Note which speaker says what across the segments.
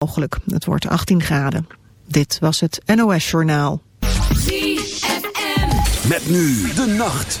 Speaker 1: mogelijk. Het wordt 18 graden. Dit was het NOS Journaal.
Speaker 2: Met nu de nacht.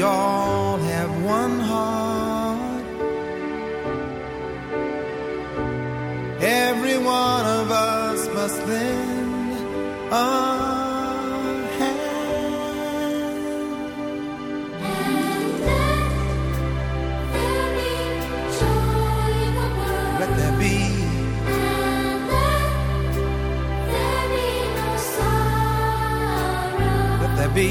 Speaker 3: we all have one heart. Every one of us must lend a hand.
Speaker 4: And let there be joy in the world.
Speaker 3: Let there be,
Speaker 4: And let there be no sorrow.
Speaker 3: let there be,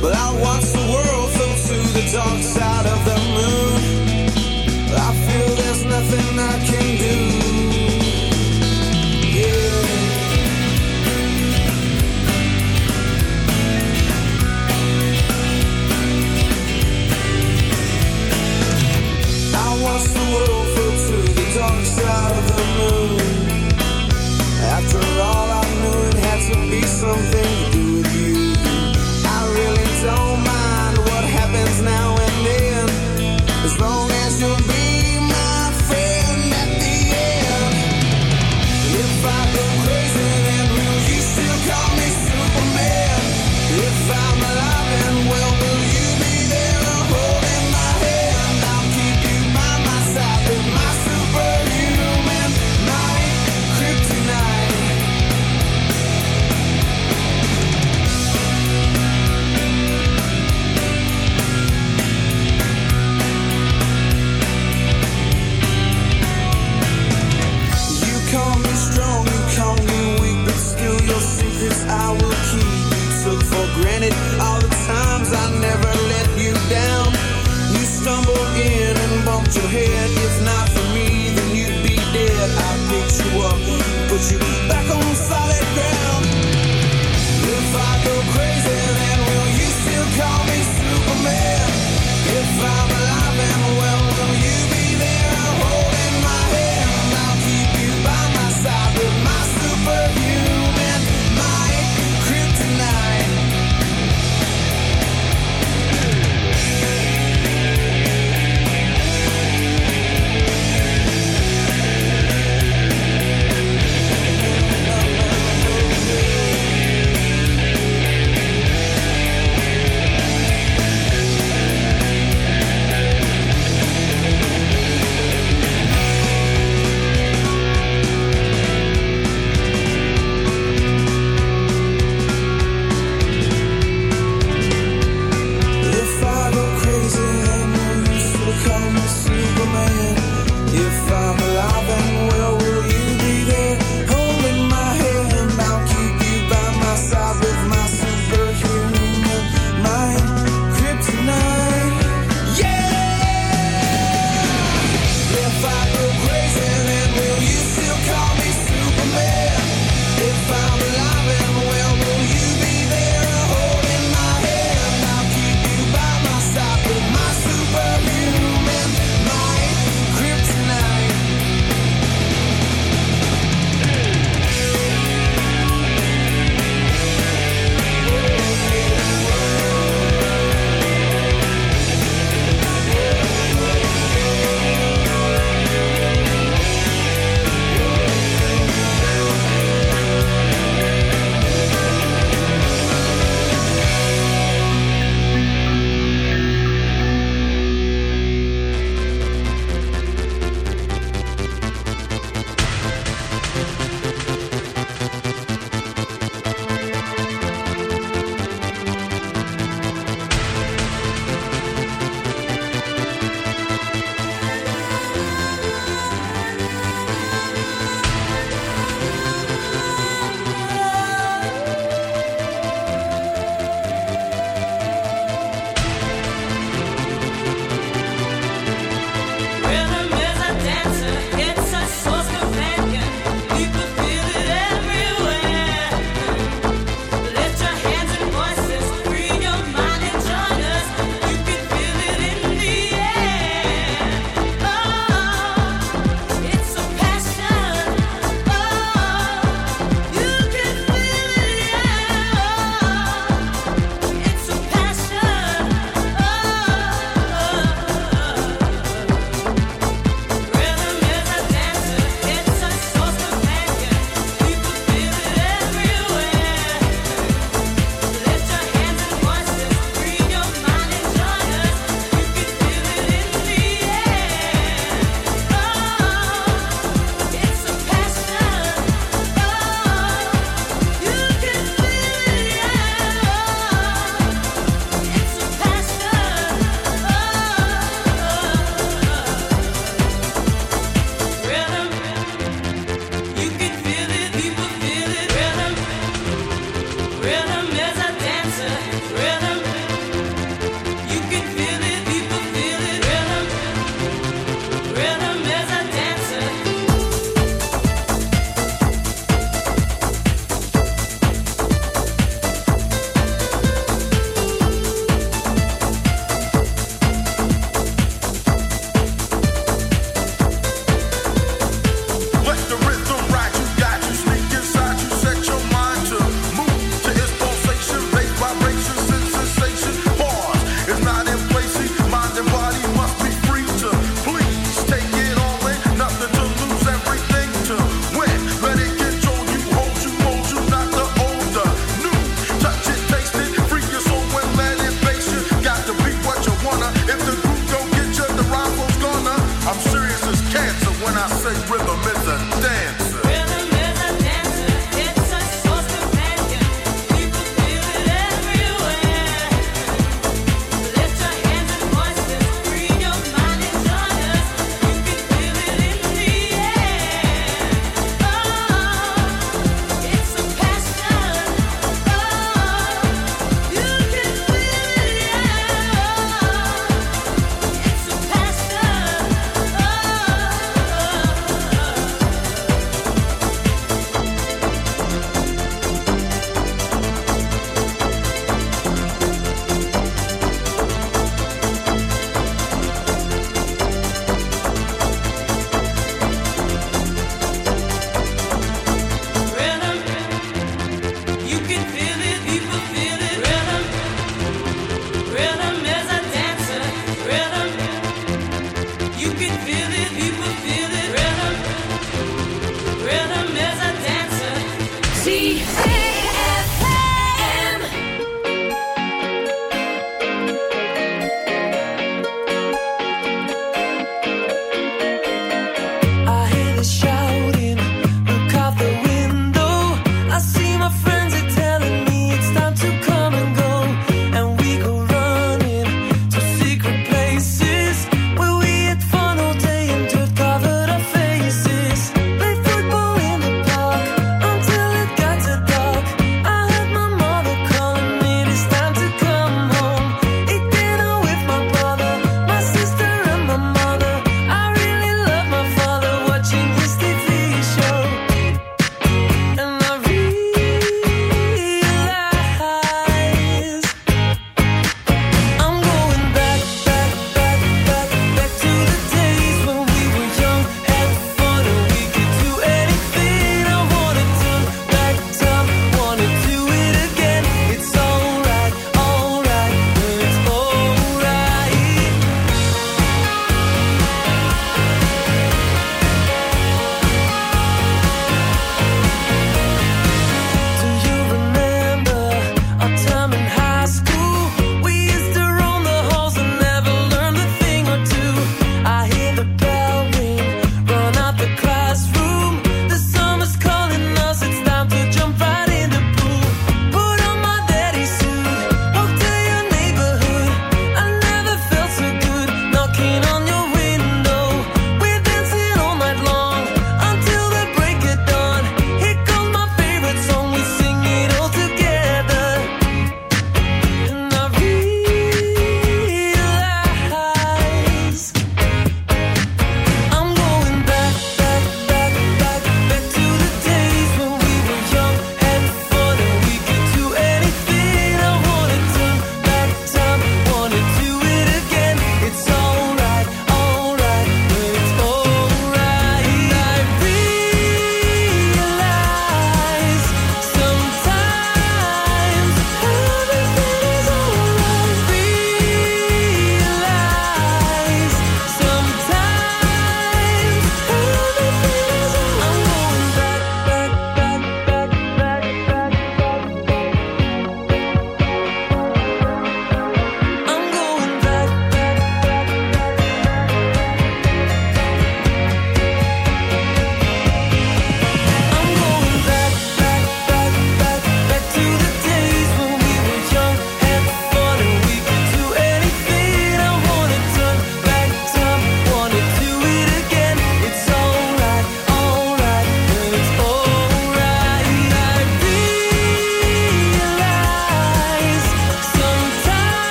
Speaker 5: but I
Speaker 3: want.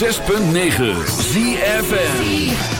Speaker 6: 106.9 ZFN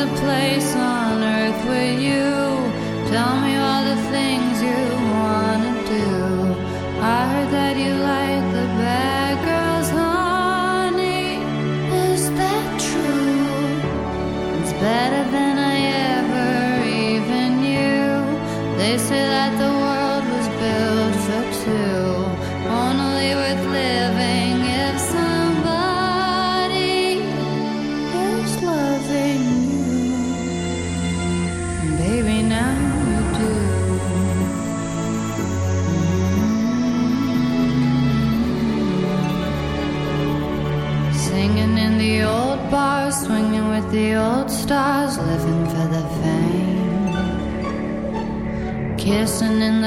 Speaker 6: a place on earth with you. Tell me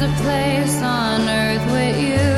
Speaker 6: A place on earth with you.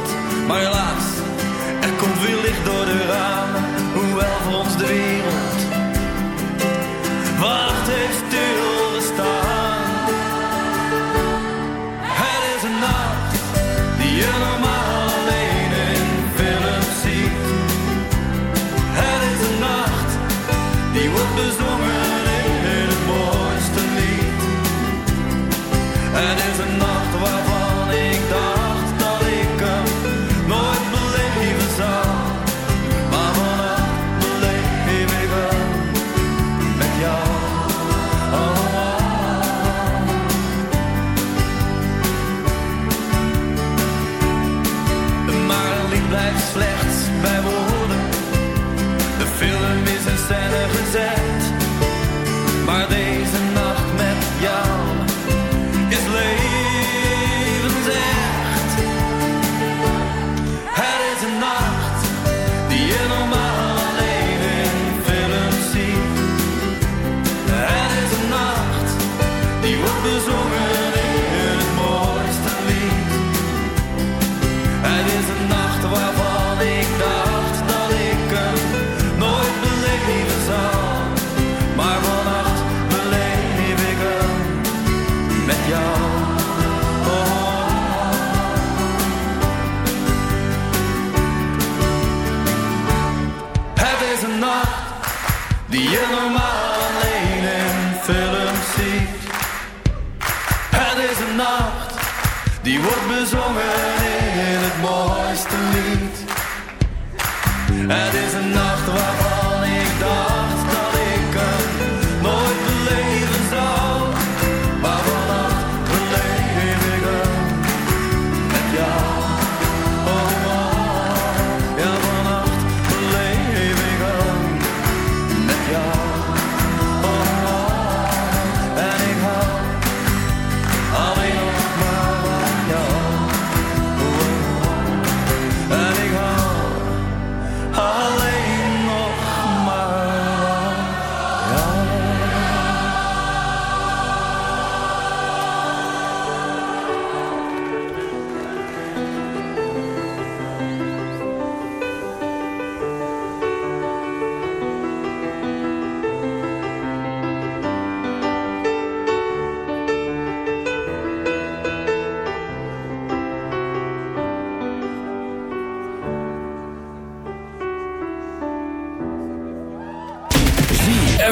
Speaker 7: Maar helaas, er komt weer licht door de ramen, hoewel voor ons de wereld wacht heeft stilgestaan.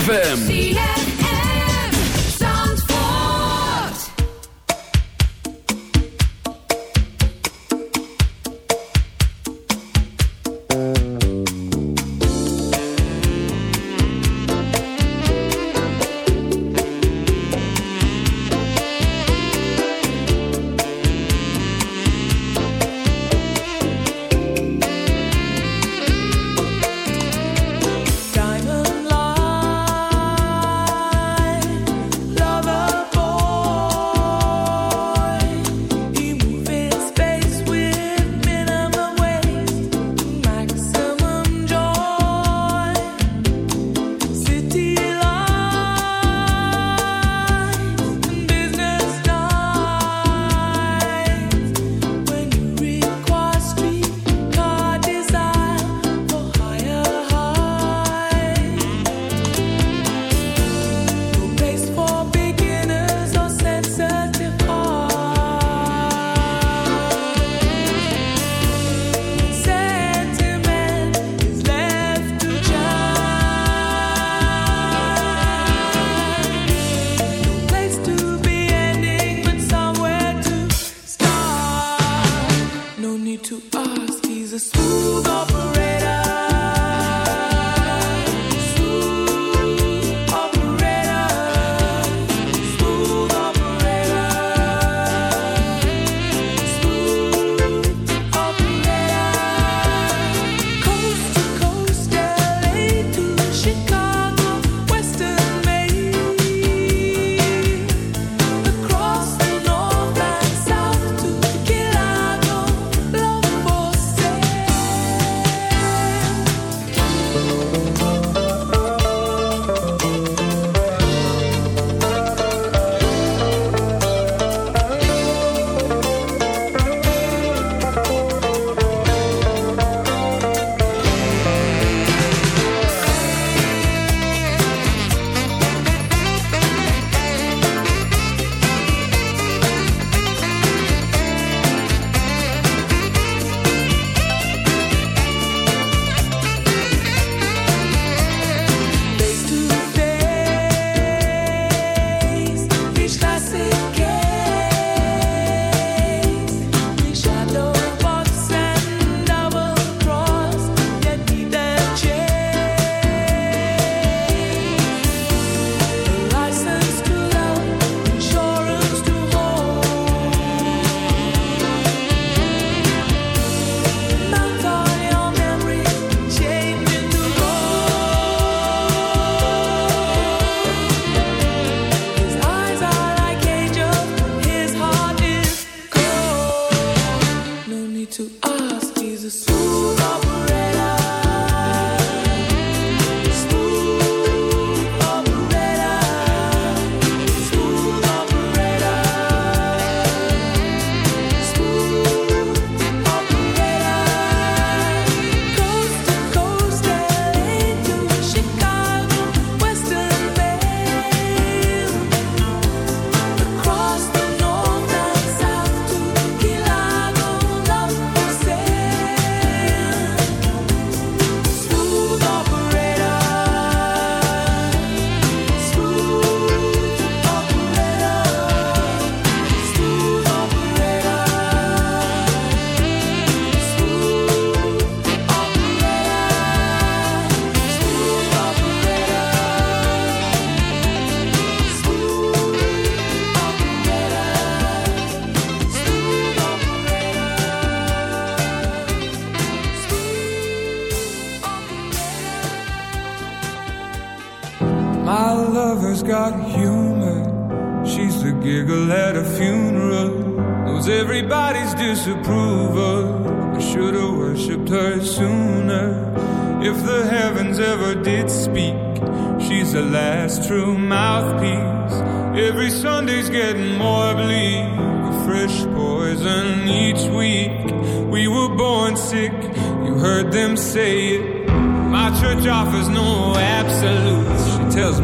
Speaker 8: ZFM.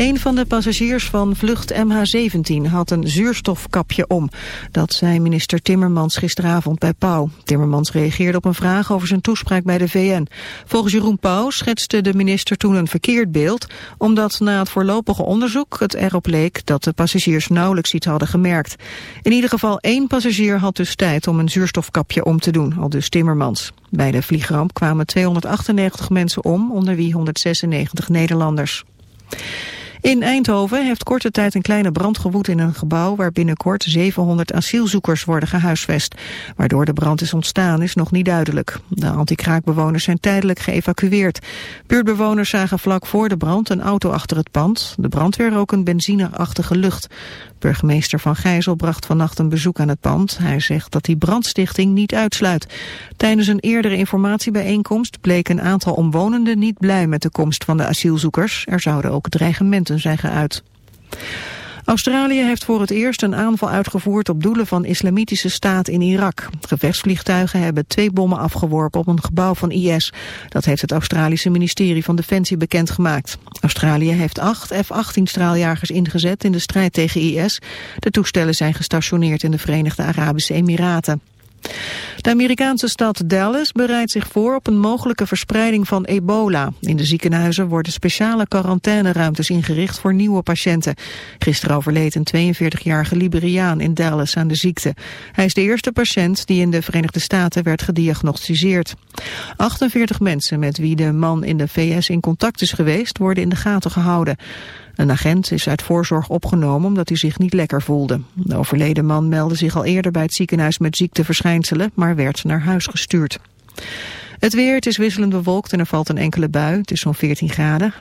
Speaker 1: Een van de passagiers van vlucht MH17 had een zuurstofkapje om. Dat zei minister Timmermans gisteravond bij Pauw. Timmermans reageerde op een vraag over zijn toespraak bij de VN. Volgens Jeroen Pauw schetste de minister toen een verkeerd beeld... omdat na het voorlopige onderzoek het erop leek... dat de passagiers nauwelijks iets hadden gemerkt. In ieder geval één passagier had dus tijd om een zuurstofkapje om te doen, al dus Timmermans. Bij de vliegramp kwamen 298 mensen om, onder wie 196 Nederlanders. In Eindhoven heeft korte tijd een kleine brand gewoed in een gebouw waar binnenkort 700 asielzoekers worden gehuisvest. Waardoor de brand is ontstaan is nog niet duidelijk. De antikraakbewoners zijn tijdelijk geëvacueerd. Buurtbewoners zagen vlak voor de brand een auto achter het pand. De brandweer rook een benzineachtige lucht. Burgemeester Van Gijzel bracht vannacht een bezoek aan het pand. Hij zegt dat die brandstichting niet uitsluit. Tijdens een eerdere informatiebijeenkomst bleek een aantal omwonenden niet blij met de komst van de asielzoekers. Er zouden ook dreigementen zijn geuit. Australië heeft voor het eerst een aanval uitgevoerd op doelen van islamitische staat in Irak. Gevechtsvliegtuigen hebben twee bommen afgeworpen op een gebouw van IS. Dat heeft het Australische ministerie van Defensie bekendgemaakt. Australië heeft acht F-18 straaljagers ingezet in de strijd tegen IS. De toestellen zijn gestationeerd in de Verenigde Arabische Emiraten. De Amerikaanse stad Dallas bereidt zich voor op een mogelijke verspreiding van ebola. In de ziekenhuizen worden speciale quarantaineruimtes ingericht voor nieuwe patiënten. Gisteren overleed een 42-jarige Liberiaan in Dallas aan de ziekte. Hij is de eerste patiënt die in de Verenigde Staten werd gediagnosticeerd. 48 mensen met wie de man in de VS in contact is geweest worden in de gaten gehouden. Een agent is uit voorzorg opgenomen omdat hij zich niet lekker voelde. De overleden man meldde zich al eerder bij het ziekenhuis met ziekteverschijnselen, maar werd naar huis gestuurd. Het weer, het is wisselend bewolkt en er valt een enkele bui. Het is zo'n 14 graden.